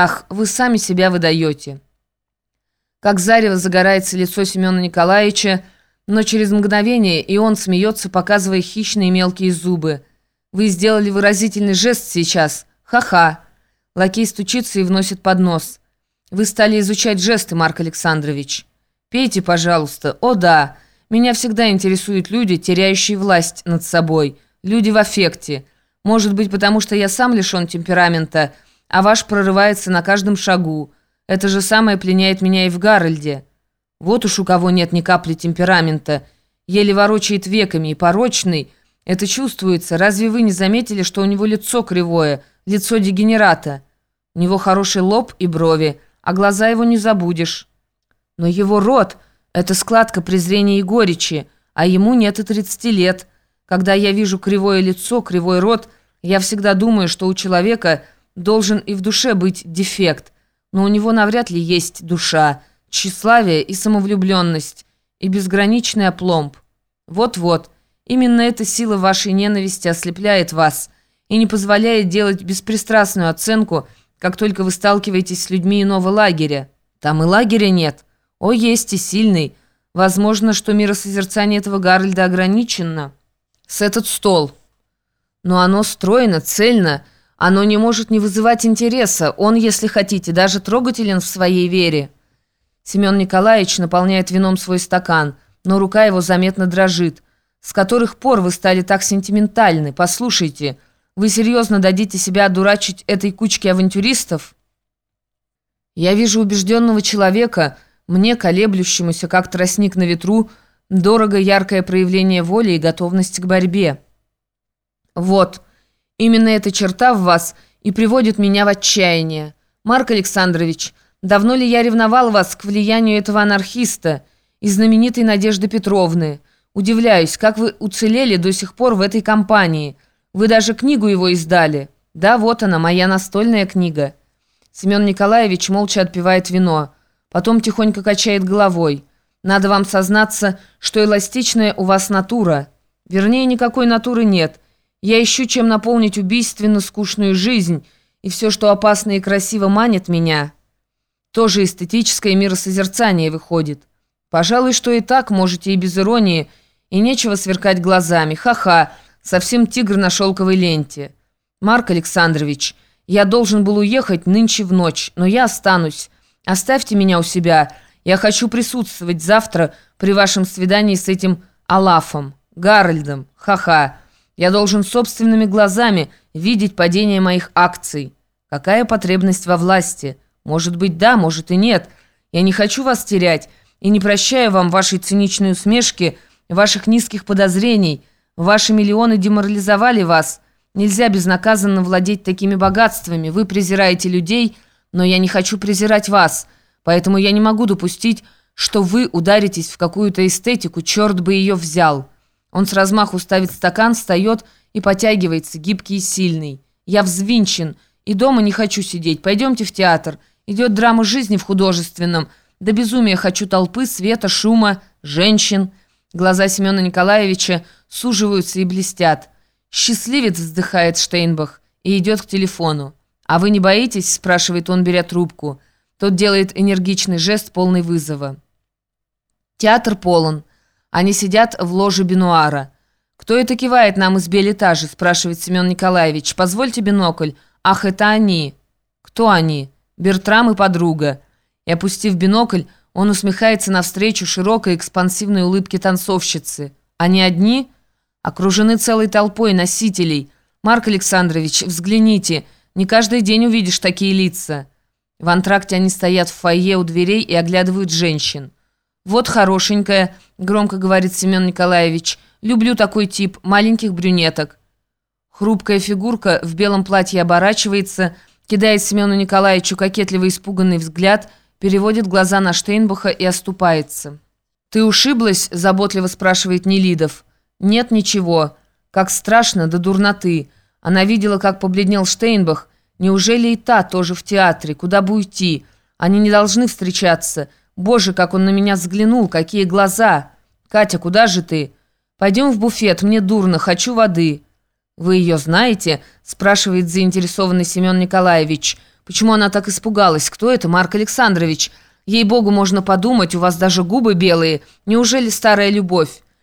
Ах, вы сами себя выдаете. Как зарево загорается лицо Семена Николаевича, но через мгновение и он смеется, показывая хищные мелкие зубы. Вы сделали выразительный жест сейчас. Ха-ха. Лакей стучится и вносит поднос. Вы стали изучать жесты, Марк Александрович. Пейте, пожалуйста. О, да. Меня всегда интересуют люди, теряющие власть над собой. Люди в аффекте. Может быть, потому что я сам лишен темперамента, а ваш прорывается на каждом шагу. Это же самое пленяет меня и в Гарольде. Вот уж у кого нет ни капли темперамента. Еле ворочает веками и порочный. Это чувствуется. Разве вы не заметили, что у него лицо кривое, лицо дегенерата? У него хороший лоб и брови, а глаза его не забудешь. Но его рот — это складка презрения и горечи, а ему нет и 30 лет. Когда я вижу кривое лицо, кривой рот, я всегда думаю, что у человека должен и в душе быть дефект. Но у него навряд ли есть душа, тщеславие и самовлюбленность, и безграничный опломб. Вот-вот, именно эта сила вашей ненависти ослепляет вас и не позволяет делать беспристрастную оценку, как только вы сталкиваетесь с людьми иного лагеря. Там и лагеря нет. О, есть и сильный. Возможно, что миросозерцание этого Гарольда ограничено. С этот стол. Но оно стройно, цельно, оно не может не вызывать интереса. Он, если хотите, даже трогателен в своей вере. Семен Николаевич наполняет вином свой стакан, но рука его заметно дрожит. «С которых пор вы стали так сентиментальны? Послушайте, вы серьезно дадите себя одурачить этой кучке авантюристов?» «Я вижу убежденного человека, мне, колеблющемуся, как тростник на ветру, дорого яркое проявление воли и готовность к борьбе. Вот, именно эта черта в вас и приводит меня в отчаяние. Марк Александрович, Давно ли я ревновал вас к влиянию этого анархиста и знаменитой Надежды Петровны? Удивляюсь, как вы уцелели до сих пор в этой компании. Вы даже книгу его издали. Да, вот она, моя настольная книга». Семен Николаевич молча отпивает вино. Потом тихонько качает головой. «Надо вам сознаться, что эластичная у вас натура. Вернее, никакой натуры нет. Я ищу, чем наполнить убийственно скучную жизнь, и все, что опасно и красиво манит меня». Тоже эстетическое миросозерцание выходит. Пожалуй, что и так можете и без иронии, и нечего сверкать глазами. Ха-ха, совсем тигр на шелковой ленте. Марк Александрович, я должен был уехать нынче в ночь, но я останусь. Оставьте меня у себя. Я хочу присутствовать завтра при вашем свидании с этим Алафом, Гарольдом. Ха-ха. Я должен собственными глазами видеть падение моих акций. Какая потребность во власти?» Может быть, да, может и нет. Я не хочу вас терять и не прощаю вам вашей циничной усмешки, ваших низких подозрений. Ваши миллионы деморализовали вас. Нельзя безнаказанно владеть такими богатствами. Вы презираете людей, но я не хочу презирать вас. Поэтому я не могу допустить, что вы ударитесь в какую-то эстетику, черт бы ее взял. Он с размаху ставит стакан, встает и потягивается, гибкий и сильный. Я взвинчен, и дома не хочу сидеть. Пойдемте в театр. Идет драма жизни в художественном. До безумия хочу толпы, света, шума, женщин. Глаза Семена Николаевича суживаются и блестят. «Счастливец!» – вздыхает Штейнбах и идет к телефону. «А вы не боитесь?» – спрашивает он, беря трубку. Тот делает энергичный жест, полный вызова. Театр полон. Они сидят в ложе Бенуара. «Кто это кивает нам из билетажа?» – спрашивает Семен Николаевич. «Позвольте бинокль». «Ах, это они!» «Кто они?» Бертрам и подруга. И опустив бинокль, он усмехается навстречу широкой экспансивной улыбке танцовщицы. Они одни? Окружены целой толпой носителей. Марк Александрович, взгляните, не каждый день увидишь такие лица. В антракте они стоят в фойе у дверей и оглядывают женщин. «Вот хорошенькая», — громко говорит Семен Николаевич. «Люблю такой тип, маленьких брюнеток». Хрупкая фигурка в белом платье оборачивается — Кидает Семену Николаевичу кокетливо испуганный взгляд, переводит глаза на Штейнбаха и оступается. «Ты ушиблась?» – заботливо спрашивает Нелидов. «Нет, ничего. Как страшно, да дурноты. Она видела, как побледнел Штейнбах. Неужели и та тоже в театре? Куда бы уйти? Они не должны встречаться. Боже, как он на меня взглянул, какие глаза! Катя, куда же ты? Пойдем в буфет, мне дурно, хочу воды». «Вы ее знаете?» – спрашивает заинтересованный Семен Николаевич. Почему она так испугалась? Кто это, Марк Александрович? Ей-богу, можно подумать, у вас даже губы белые. Неужели старая любовь?